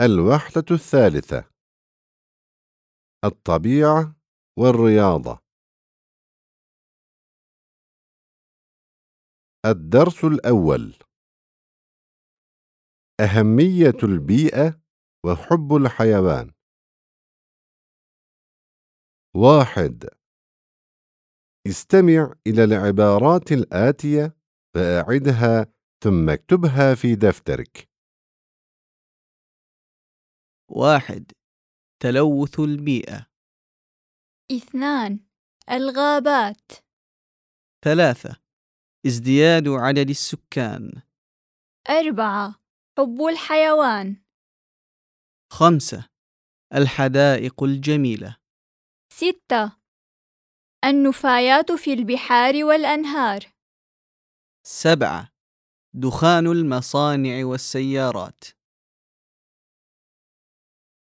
الوحدة الثالثة. الطبيعة والرياضة. الدرس الأول. أهمية البيئة وحب الحيوان. واحد. استمع إلى العبارات الآتية فأعدها ثم اكتبها في دفترك. واحد تلوث البيئة اثنان الغابات. ثلاثة ازدياد عدد السكان. أربعة حب الحيوان. خمسة الحدائق الجميلة. ستة النفايات في البحار والأنهار. سبعة دخان المصانع والسيارات.